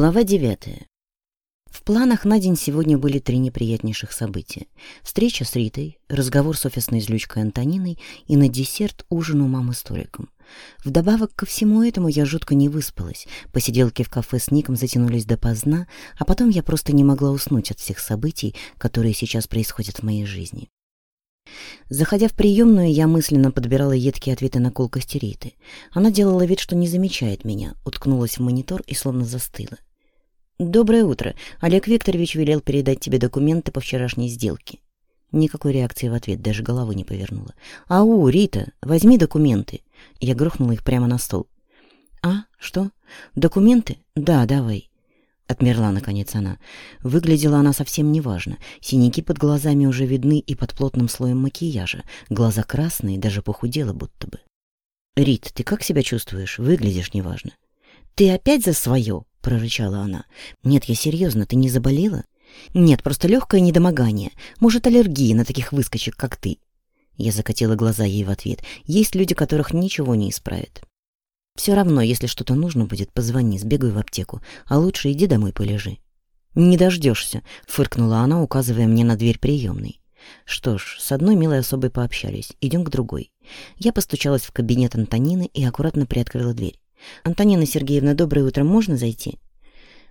Глава девятая. В планах на день сегодня были три неприятнейших события. Встреча с Ритой, разговор с офисной злючкой Антониной и на десерт ужин у мамы с Ториком. Вдобавок ко всему этому я жутко не выспалась. Посиделки в кафе с Ником затянулись допоздна, а потом я просто не могла уснуть от всех событий, которые сейчас происходят в моей жизни. Заходя в приемную, я мысленно подбирала едкие ответы на колкости Риты. Она делала вид, что не замечает меня, уткнулась в монитор и словно застыла. «Доброе утро. Олег Викторович велел передать тебе документы по вчерашней сделке». Никакой реакции в ответ, даже головы не повернула. «Ау, Рита, возьми документы». Я грохнула их прямо на стол. «А, что? Документы? Да, давай». Отмерла, наконец, она. Выглядела она совсем неважно. Синяки под глазами уже видны и под плотным слоем макияжа. Глаза красные, даже похудела будто бы. «Рит, ты как себя чувствуешь? Выглядишь неважно». «Ты опять за свое?» — прорычала она. «Нет, я серьезно, ты не заболела?» «Нет, просто легкое недомогание. Может, аллергия на таких выскочек, как ты». Я закатила глаза ей в ответ. «Есть люди, которых ничего не исправит». Все равно, если что-то нужно будет, позвони, сбегай в аптеку, а лучше иди домой полежи. Не дождешься, фыркнула она, указывая мне на дверь приемной. Что ж, с одной милой особой пообщались, идем к другой. Я постучалась в кабинет Антонины и аккуратно приоткрыла дверь. «Антонина Сергеевна, доброе утро, можно зайти?»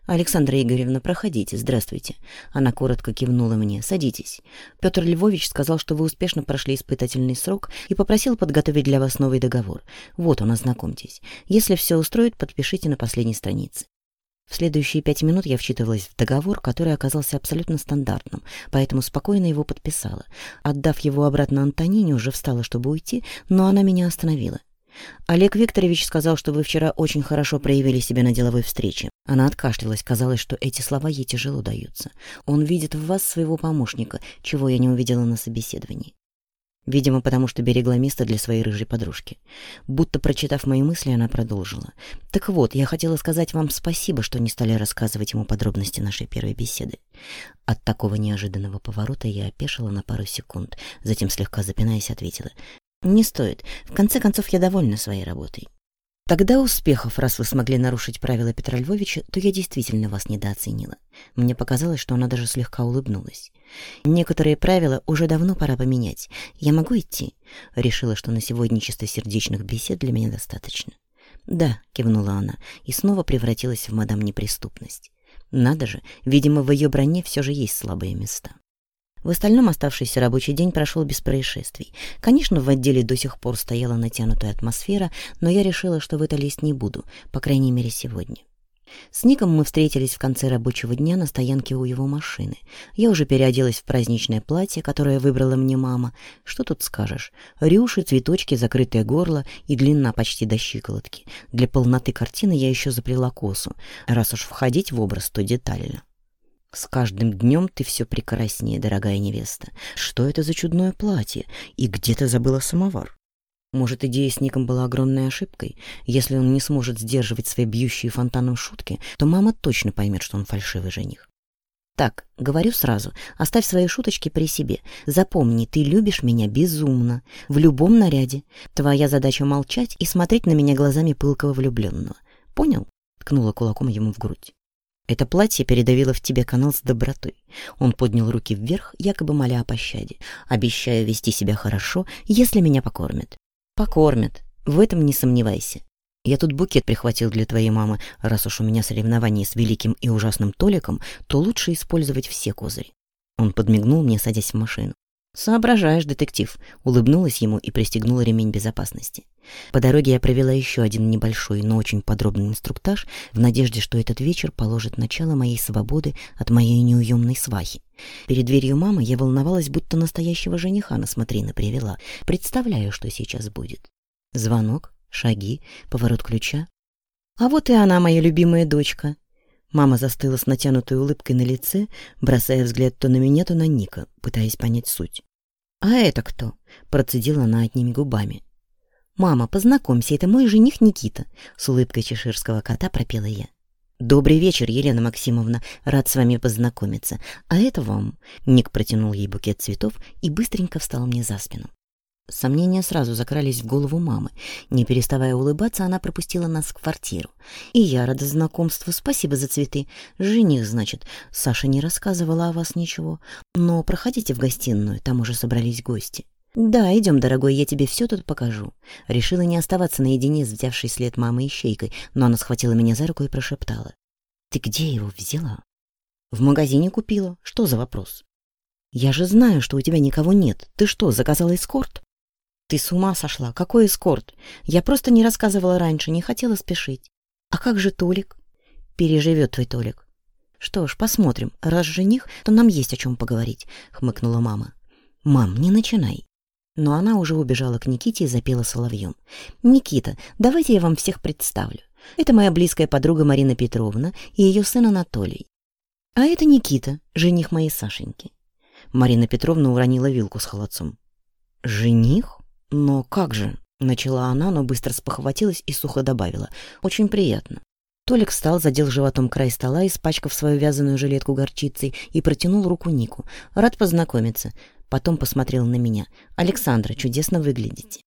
«Александра Игоревна, проходите, здравствуйте». Она коротко кивнула мне. «Садитесь. Петр Львович сказал, что вы успешно прошли испытательный срок и попросил подготовить для вас новый договор. Вот он, ознакомьтесь. Если все устроит, подпишите на последней странице». В следующие пять минут я вчитывалась в договор, который оказался абсолютно стандартным, поэтому спокойно его подписала. Отдав его обратно Антонине, уже встала, чтобы уйти, но она меня остановила. Олег Викторович сказал, что вы вчера очень хорошо проявили себя на деловой встрече. Она откашлялась, казалось, что эти слова ей тяжело даются. Он видит в вас своего помощника, чего я не увидела на собеседовании. Видимо, потому что берегла место для своей рыжей подружки. Будто прочитав мои мысли, она продолжила. «Так вот, я хотела сказать вам спасибо, что не стали рассказывать ему подробности нашей первой беседы». От такого неожиданного поворота я опешила на пару секунд, затем, слегка запинаясь, ответила. Не стоит. В конце концов, я довольна своей работой. Тогда успехов, раз вы смогли нарушить правила Петра Львовича, то я действительно вас недооценила. Мне показалось, что она даже слегка улыбнулась. Некоторые правила уже давно пора поменять. Я могу идти? Решила, что на сегодня чистосердечных бесед для меня достаточно. Да, кивнула она и снова превратилась в мадам неприступность. Надо же, видимо, в ее броне все же есть слабые места. В остальном оставшийся рабочий день прошел без происшествий. Конечно, в отделе до сих пор стояла натянутая атмосфера, но я решила, что в это лезть не буду, по крайней мере, сегодня. С Ником мы встретились в конце рабочего дня на стоянке у его машины. Я уже переоделась в праздничное платье, которое выбрала мне мама. Что тут скажешь? Рюши, цветочки, закрытое горло и длина почти до щиколотки. Для полноты картины я еще заплела косу, раз уж входить в образ, то детально. С каждым днем ты все прекраснее, дорогая невеста. Что это за чудное платье? И где ты забыла самовар? Может, идея с Ником была огромной ошибкой? Если он не сможет сдерживать свои бьющие фонтаном шутки, то мама точно поймет, что он фальшивый жених. Так, говорю сразу, оставь свои шуточки при себе. Запомни, ты любишь меня безумно, в любом наряде. Твоя задача молчать и смотреть на меня глазами пылкого влюбленного. Понял? Ткнула кулаком ему в грудь. Это платье передавило в тебе канал с добротой. Он поднял руки вверх, якобы моля о пощаде. Обещаю вести себя хорошо, если меня покормят. Покормят. В этом не сомневайся. Я тут букет прихватил для твоей мамы. Раз уж у меня соревнование с великим и ужасным Толиком, то лучше использовать все козыри. Он подмигнул мне, садясь в машину. «Соображаешь, детектив», — улыбнулась ему и пристегнула ремень безопасности. По дороге я провела еще один небольшой, но очень подробный инструктаж в надежде, что этот вечер положит начало моей свободы от моей неуемной свахи. Перед дверью мамы я волновалась, будто настоящего жениха на смотрины привела. Представляю, что сейчас будет. Звонок, шаги, поворот ключа. А вот и она, моя любимая дочка. Мама застыла с натянутой улыбкой на лице, бросая взгляд то на меня, то на Ника, пытаясь понять суть. «А это кто?» — процедила она одними губами. «Мама, познакомься, это мой жених Никита», — с улыбкой чеширского кота пропела я. «Добрый вечер, Елена Максимовна. Рад с вами познакомиться. А это вам...» Ник протянул ей букет цветов и быстренько встал мне за спину. Сомнения сразу закрались в голову мамы. Не переставая улыбаться, она пропустила нас в квартиру. И я рада знакомству, спасибо за цветы. Жених, значит. Саша не рассказывала о вас ничего. Но проходите в гостиную, там уже собрались гости. «Да, идем, дорогой, я тебе все тут покажу». Решила не оставаться наедине с взявшей след мамой ищейкой, но она схватила меня за руку и прошептала. «Ты где его взяла?» «В магазине купила. Что за вопрос?» «Я же знаю, что у тебя никого нет. Ты что, заказала эскорт?» «Ты с ума сошла? Какой эскорт? Я просто не рассказывала раньше, не хотела спешить. А как же Толик?» «Переживет твой Толик». «Что ж, посмотрим. Раз жених, то нам есть о чем поговорить», — хмыкнула мама. «Мам, не начинай». Но она уже убежала к Никите и запела соловьем. «Никита, давайте я вам всех представлю. Это моя близкая подруга Марина Петровна и ее сын Анатолий. А это Никита, жених моей Сашеньки». Марина Петровна уронила вилку с холодцом. «Жених?» «Но как же?» — начала она, но быстро спохватилась и сухо добавила. «Очень приятно». Толик встал, задел животом край стола, испачкав свою вязаную жилетку горчицей, и протянул руку Нику. «Рад познакомиться». Потом посмотрел на меня. «Александра, чудесно выглядите».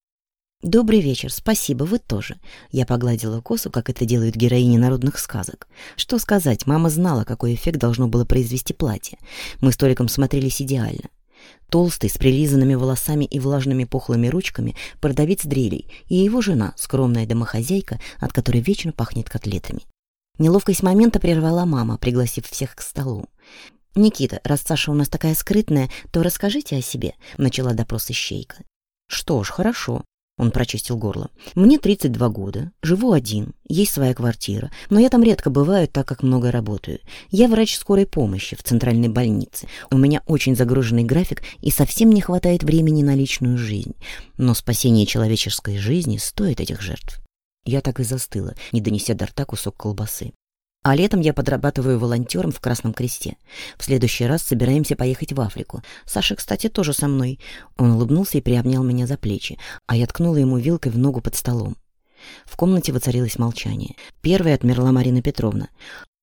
«Добрый вечер, спасибо, вы тоже». Я погладила косу, как это делают героини народных сказок. Что сказать, мама знала, какой эффект должно было произвести платье. Мы с Толиком смотрелись идеально. Толстый, с прилизанными волосами и влажными пухлыми ручками, продавец дрелей, и его жена, скромная домохозяйка, от которой вечно пахнет котлетами. Неловкость момента прервала мама, пригласив всех к столу. «Никита, раз Саша у нас такая скрытная, то расскажите о себе», — начала допрос ищейка. «Что ж, хорошо. Он прочистил горло. «Мне 32 года, живу один, есть своя квартира, но я там редко бываю, так как много работаю. Я врач скорой помощи в центральной больнице. У меня очень загруженный график и совсем не хватает времени на личную жизнь. Но спасение человеческой жизни стоит этих жертв». Я так и застыла, не донеся до рта кусок колбасы. А летом я подрабатываю волонтером в Красном Кресте. В следующий раз собираемся поехать в Африку. Саша, кстати, тоже со мной. Он улыбнулся и приобнял меня за плечи, а я ткнула ему вилкой в ногу под столом. В комнате воцарилось молчание. Первой отмерла Марина Петровна.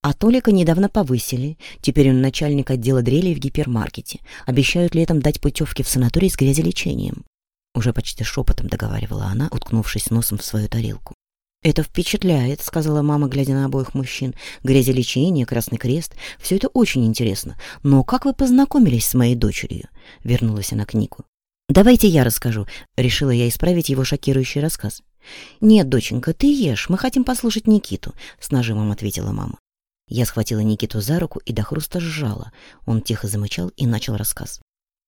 А Толика недавно повысили. Теперь он начальник отдела дрелей в гипермаркете. Обещают летом дать путевки в санаторий с грязелечением. Уже почти шепотом договаривала она, уткнувшись носом в свою тарелку. «Это впечатляет», — сказала мама, глядя на обоих мужчин. «Грязелечение, Красный Крест — все это очень интересно. Но как вы познакомились с моей дочерью?» — вернулась она к Нику. «Давайте я расскажу», — решила я исправить его шокирующий рассказ. «Нет, доченька, ты ешь, мы хотим послушать Никиту», — с нажимом ответила мама. Я схватила Никиту за руку и до хруста сжала. Он тихо замычал и начал рассказ.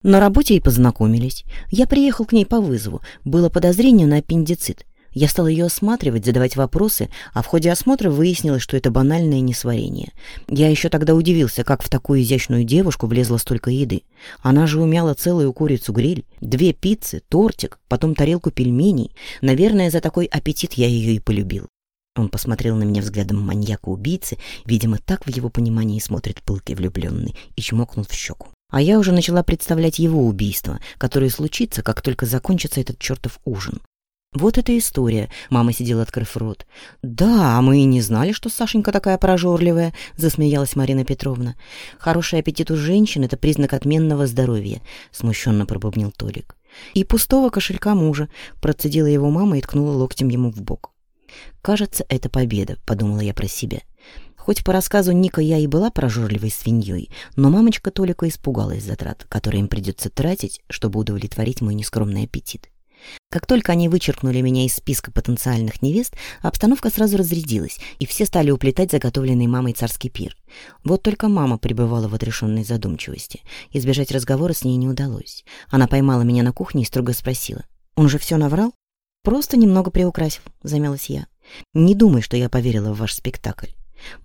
На работе и познакомились. Я приехал к ней по вызову. Было подозрение на аппендицит. Я стал ее осматривать, задавать вопросы, а в ходе осмотра выяснилось, что это банальное несварение. Я еще тогда удивился, как в такую изящную девушку влезло столько еды. Она же умяла целую курицу-гриль, две пиццы, тортик, потом тарелку пельменей. Наверное, за такой аппетит я ее и полюбил. Он посмотрел на меня взглядом маньяка-убийцы, видимо, так в его понимании смотрит пылкий влюбленный, и чмокнул в щеку. А я уже начала представлять его убийство, которое случится, как только закончится этот чертов ужин. Вот эта история. Мама сидела, открыв рот. «Да, а мы и не знали, что Сашенька такая прожорливая», — засмеялась Марина Петровна. «Хороший аппетит у женщин — это признак отменного здоровья», — смущенно пробубнил Толик. «И пустого кошелька мужа», — процедила его мама и ткнула локтем ему в бок. «Кажется, это победа», — подумала я про себя. Хоть по рассказу Ника я и была прожорливой свиньей, но мамочка Толика испугалась затрат, которые им придется тратить, чтобы удовлетворить мой нескромный аппетит. Как только они вычеркнули меня из списка потенциальных невест, обстановка сразу разрядилась, и все стали уплетать заготовленный мамой царский пир. Вот только мама пребывала в отрешенной задумчивости. Избежать разговора с ней не удалось. Она поймала меня на кухне и строго спросила. «Он же все наврал?» «Просто немного приукрасил», — замялась я. «Не думай, что я поверила в ваш спектакль».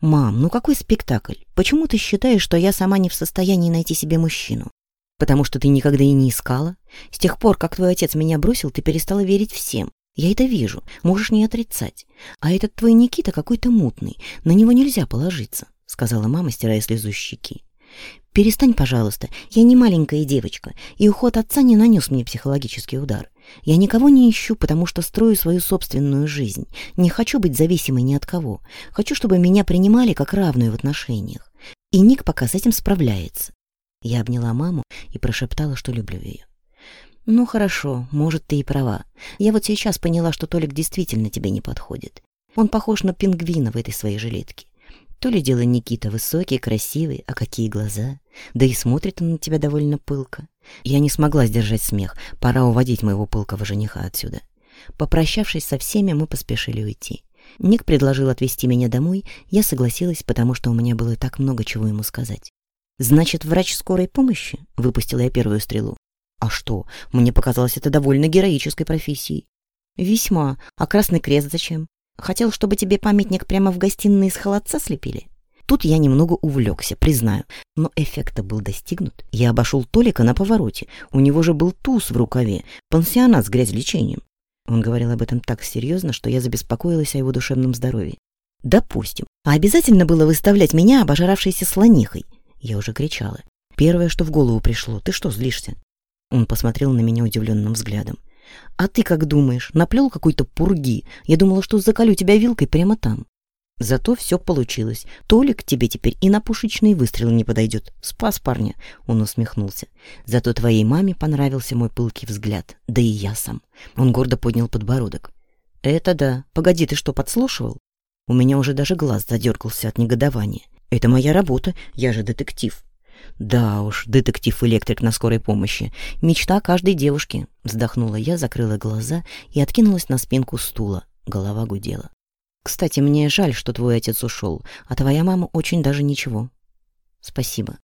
«Мам, ну какой спектакль? Почему ты считаешь, что я сама не в состоянии найти себе мужчину? Потому что ты никогда и не искала. С тех пор, как твой отец меня бросил, ты перестала верить всем. Я это вижу, можешь не отрицать. А этот твой Никита какой-то мутный, на него нельзя положиться», — сказала мама, стирая слезу щеки. «Перестань, пожалуйста, я не маленькая девочка, и уход отца не нанес мне психологический удар. Я никого не ищу, потому что строю свою собственную жизнь. Не хочу быть зависимой ни от кого. Хочу, чтобы меня принимали как равную в отношениях. И Ник пока с этим справляется. Я обняла маму и прошептала, что люблю ее. Ну хорошо, может, ты и права. Я вот сейчас поняла, что Толик действительно тебе не подходит. Он похож на пингвина в этой своей жилетке. То ли дело Никита высокий, красивый, а какие глаза. Да и смотрит он на тебя довольно пылко. Я не смогла сдержать смех. Пора уводить моего пылкого жениха отсюда. Попрощавшись со всеми, мы поспешили уйти. Ник предложил отвезти меня домой, я согласилась, потому что у меня было так много чего ему сказать. «Значит, врач скорой помощи?» — выпустила я первую стрелу. «А что? Мне показалось это довольно героической профессией». «Весьма. А Красный Крест зачем? Хотел, чтобы тебе памятник прямо в гостиной из холодца слепили?» Тут я немного увлекся, признаю, но эффекта был достигнут. Я обошел Толика на повороте. У него же был туз в рукаве, пансионат с грязь-лечением. Он говорил об этом так серьезно, что я забеспокоилась о его душевном здоровье. «Допустим. А обязательно было выставлять меня обожравшейся слонихой?» Я уже кричала. Первое, что в голову пришло. «Ты что, злишься?» Он посмотрел на меня удивленным взглядом. «А ты как думаешь? Наплел какой-то пурги? Я думала, что заколю тебя вилкой прямо там». Зато все получилось. Толик тебе теперь и на пушечный выстрел не подойдет. Спас парня, он усмехнулся. Зато твоей маме понравился мой пылкий взгляд, да и я сам. Он гордо поднял подбородок. Это да. Погоди, ты что, подслушивал? У меня уже даже глаз задергался от негодования. Это моя работа, я же детектив. Да уж, детектив-электрик на скорой помощи. Мечта каждой девушки. Вздохнула я, закрыла глаза и откинулась на спинку стула. Голова гудела. Кстати, мне жаль, что твой отец ушел, а твоя мама очень даже ничего. Спасибо.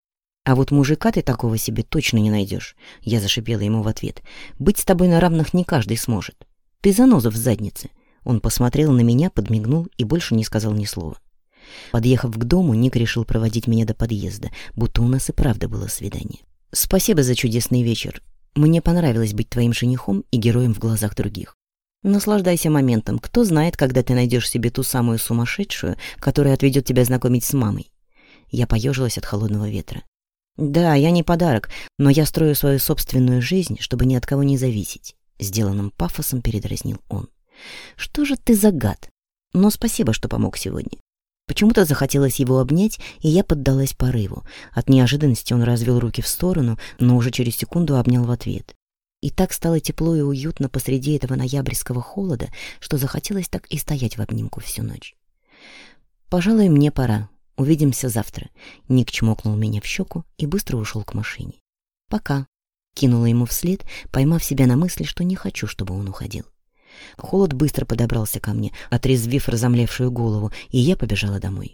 А вот мужика ты такого себе точно не найдешь. Я зашипела ему в ответ. Быть с тобой на равных не каждый сможет. Ты заноза в заднице. Он посмотрел на меня, подмигнул и больше не сказал ни слова. Подъехав к дому, Ник решил проводить меня до подъезда, будто у нас и правда было свидание. «Спасибо за чудесный вечер. Мне понравилось быть твоим женихом и героем в глазах других. Наслаждайся моментом. Кто знает, когда ты найдешь себе ту самую сумасшедшую, которая отведет тебя знакомить с мамой. Я поежилась от холодного ветра. Да, я не подарок, но я строю свою собственную жизнь, чтобы ни от кого не зависеть. Сделанным пафосом передразнил он. Что же ты за гад? Но спасибо, что помог сегодня. Почему-то захотелось его обнять, и я поддалась порыву. От неожиданности он развел руки в сторону, но уже через секунду обнял в ответ. И так стало тепло и уютно посреди этого ноябрьского холода, что захотелось так и стоять в обнимку всю ночь. «Пожалуй, мне пора. Увидимся завтра». Ник чмокнул меня в щеку и быстро ушел к машине. «Пока», — кинула ему вслед, поймав себя на мысли, что не хочу, чтобы он уходил. Холод быстро подобрался ко мне, отрезвив разомлевшую голову, и я побежала домой.